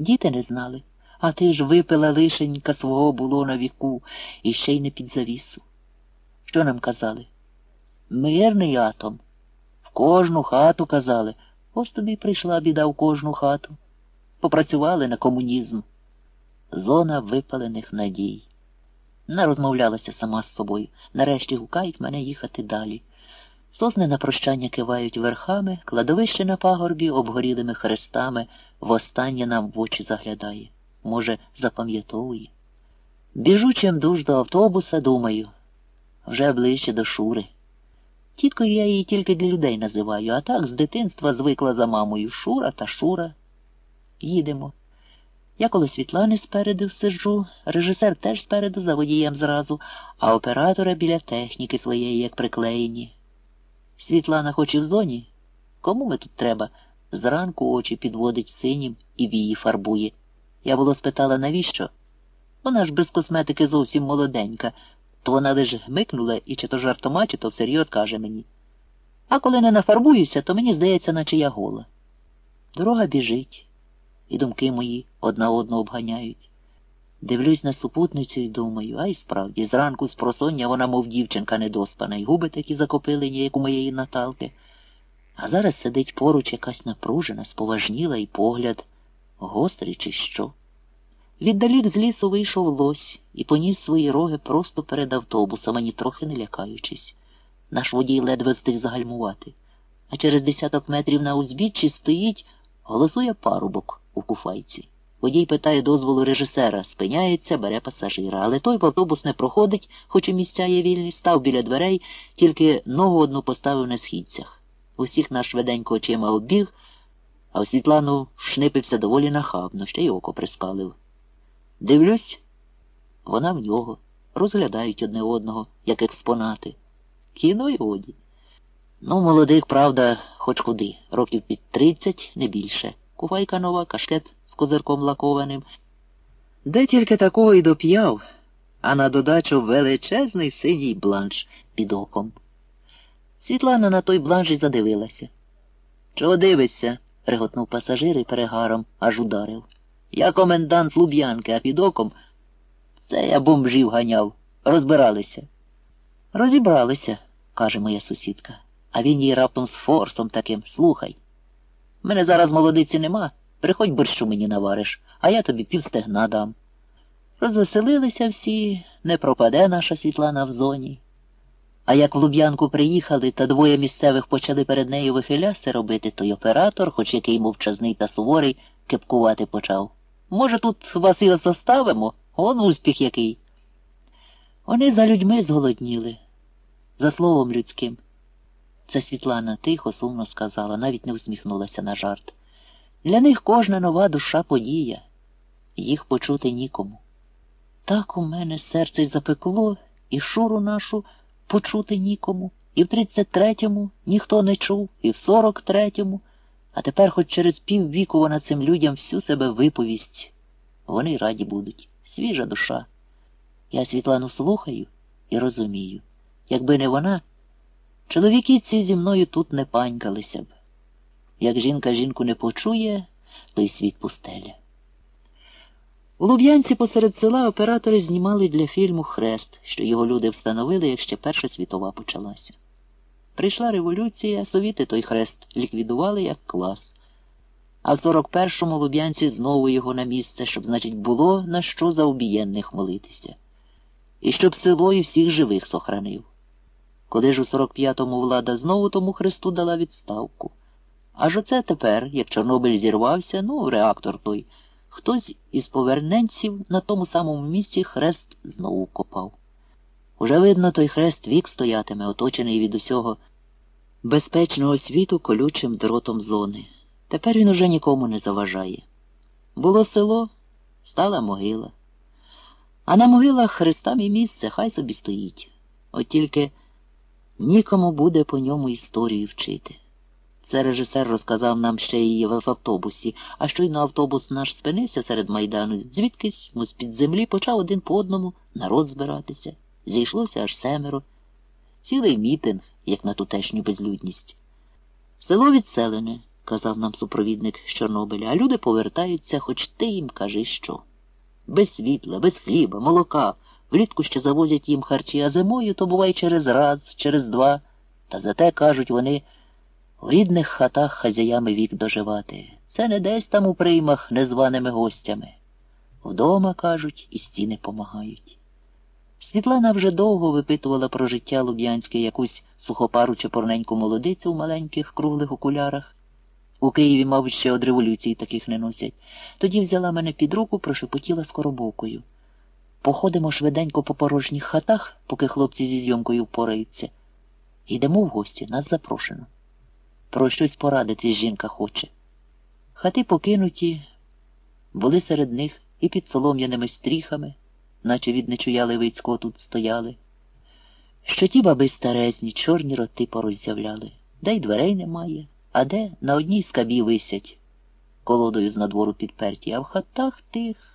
Діти не знали, а ти ж випила лишенька свого було на віку і ще й не під завісу. Що нам казали? Мирний атом. В кожну хату казали. Ось тобі прийшла біда в кожну хату. Попрацювали на комунізм. Зона випалених надій. Не розмовлялася сама з собою. Нарешті гукають мене їхати далі. Сосни на прощання кивають верхами, кладовище на пагорбі обгорілими хрестами востаннє нам в очі заглядає. Може, запам'ятовує. Біжу чимдуж до автобуса, думаю, вже ближче до Шури. Тіткою я її тільки для людей називаю, а так з дитинства звикла за мамою Шура та Шура. Їдемо. Я коло Світлани спереду сиджу, режисер теж спереду за водієм зразу, а оператора біля техніки своєї, як приклеєні. Світлана хоч і в зоні. Кому ми тут треба? Зранку очі підводить синім і вії фарбує. Я було спитала, навіщо? Вона ж без косметики зовсім молоденька, то вона лише гмикнула і чи то жартома, чи то всерйоз каже мені. А коли не нафарбуюся, то мені здається, наче я гола. Дорога біжить, і думки мої одна одну обганяють. Дивлюсь на супутницю і думаю, а й справді, зранку з просоння вона, мов дівчинка недоспана, і губи такі закопилені, як у моєї Наталки. А зараз сидить поруч якась напружена, споважніла і погляд, гострий чи що. Віддалік з лісу вийшов лось і поніс свої роги просто перед автобусом, ані трохи не лякаючись. Наш водій ледве встиг загальмувати. А через десяток метрів на узбіччі стоїть, голосує парубок у куфайці. Водій питає дозволу режисера, спиняється, бере пасажира, але той в автобус не проходить, хоч і місця є вільні, став біля дверей, тільки ногу одну поставив на східцях. Усіх наш швиденько очима обіг, а в Світлану шнипився доволі нахабно, ще й око прискалив. Дивлюсь, вона в нього, розглядають одне одного, як експонати. Кіно й годі. Ну, молодих, правда, хоч куди, років під тридцять, не більше. Кувайка нова, кашкет з козирком лакованим. Де тільки такого й доп'яв, а на додачу величезний синій бланш під оком. Світлана на той бланш і задивилася. Чого дивишся? реготнув пасажир і перегаром аж ударив. Я комендант Луб'янки, а під оком це я бомжів ганяв. Розбиралися. Розібралися, каже моя сусідка, а він їй раптом з форсом таким слухай. Мене зараз молодиці нема, приходь борщу мені навариш, а я тобі півстегна дам. Розвеселилися всі, не пропаде наша Світлана в зоні. А як в Луб'янку приїхали та двоє місцевих почали перед нею вихиляси робити, то й оператор, хоч який мовчазний та суворий, кепкувати почав. Може, тут вас і заставимо? Он успіх який. Вони за людьми зголодніли, за словом людським. Це Світлана тихо, сумно сказала, навіть не усміхнулася на жарт. Для них кожна нова душа подія, їх почути нікому. Так у мене серце й запекло, і шуру нашу почути нікому, і в тридцять третьому ніхто не чув, і в сорок третьому, а тепер хоч через піввіку вона цим людям всю себе виповість. Вони раді будуть, свіжа душа. Я Світлану слухаю і розумію. Якби не вона, чоловіки ці зі мною тут не панькалися б. Як жінка жінку не почує, то й світ пустеля. У Луб'янці посеред села оператори знімали для фільму Хрест, що його люди встановили, як ще Перша світова почалася. Прийшла революція, совіти той хрест ліквідували як клас. А в 41-му Луб'янці знову його на місце, щоб, значить, було на що за обієнних молитися. І щоб село і всіх живих сохранив. Коли ж у 45-му влада знову тому хресту дала відставку. Аж оце тепер, як Чорнобиль зірвався, ну, реактор той, хтось із поверненців на тому самому місці хрест знову копав. Уже видно, той хрест вік стоятиме, оточений від усього безпечного світу колючим дротом зони. Тепер він уже нікому не заважає. Було село, стала могила. А на могилах хрестам і місце хай собі стоїть. От тільки нікому буде по ньому історію вчити. Це режисер розказав нам ще її в автобусі, а щойно автобус наш спинився серед майдану, звідкись з під землі почав один по одному народ збиратися. Зійшлося аж семеро. Цілий мітинг, як на тутешню безлюдність. Село відселене, казав нам супровідник з Чорнобиля, а люди повертаються, хоч ти їм кажи що. Без світла, без хліба, молока. Влітку ще завозять їм харчі, а зимою то буває через раз, через два. Та зате, кажуть вони, в рідних хатах хазяями вік доживати. Це не десь там у приймах незваними гостями. Вдома, кажуть, і стіни помагають. Світлана вже довго випитувала про життя Луб'янське якусь сухопару чепурненьку молодицю в маленьких круглих окулярах. У Києві, мабуть, ще од революції таких не носять. Тоді взяла мене під руку, прошепотіла скоробокою. Походимо швиденько по порожніх хатах, поки хлопці зі зйомкою впораються. Йдемо в гості, нас запрошено. Про щось порадити жінка хоче. Хати покинуті, були серед них і під солом'яними стріхами, наче від нечуя Левицького тут стояли. Що ті баби старезні, чорні роти пороззявляли, де й дверей немає, а де на одній скабі висять, колодою з надвору підперті, а в хатах тих